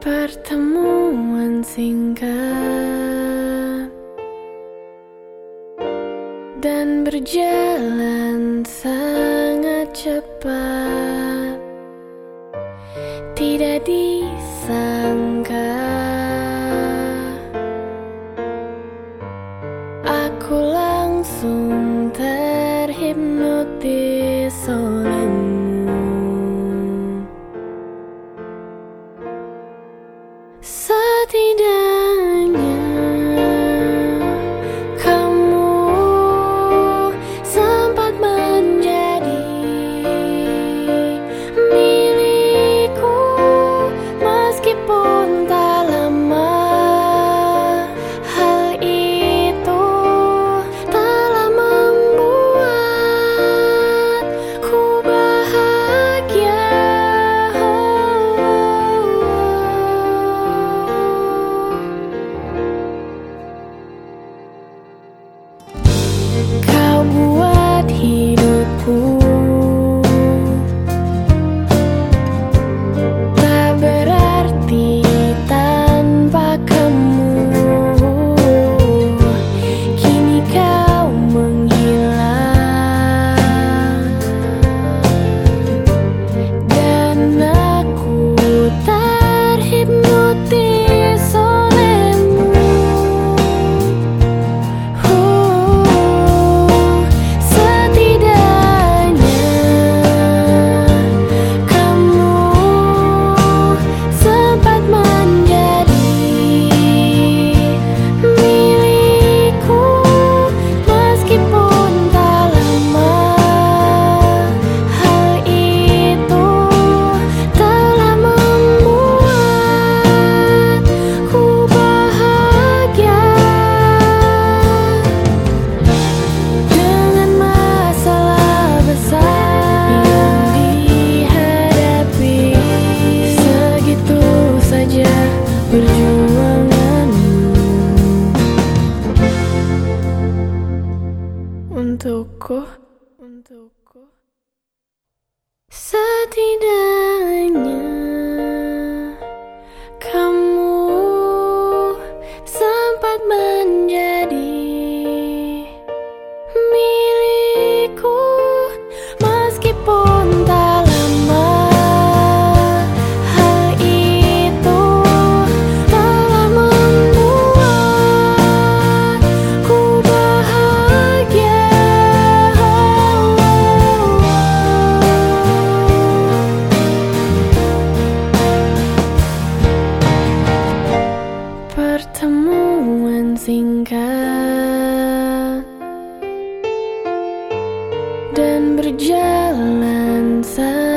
Pertemuan singkat dan berjalan sangat cepat, tidak disangka aku langsung terhipnotis. nothing untukku. Untukku. Setidaknya berjalan saja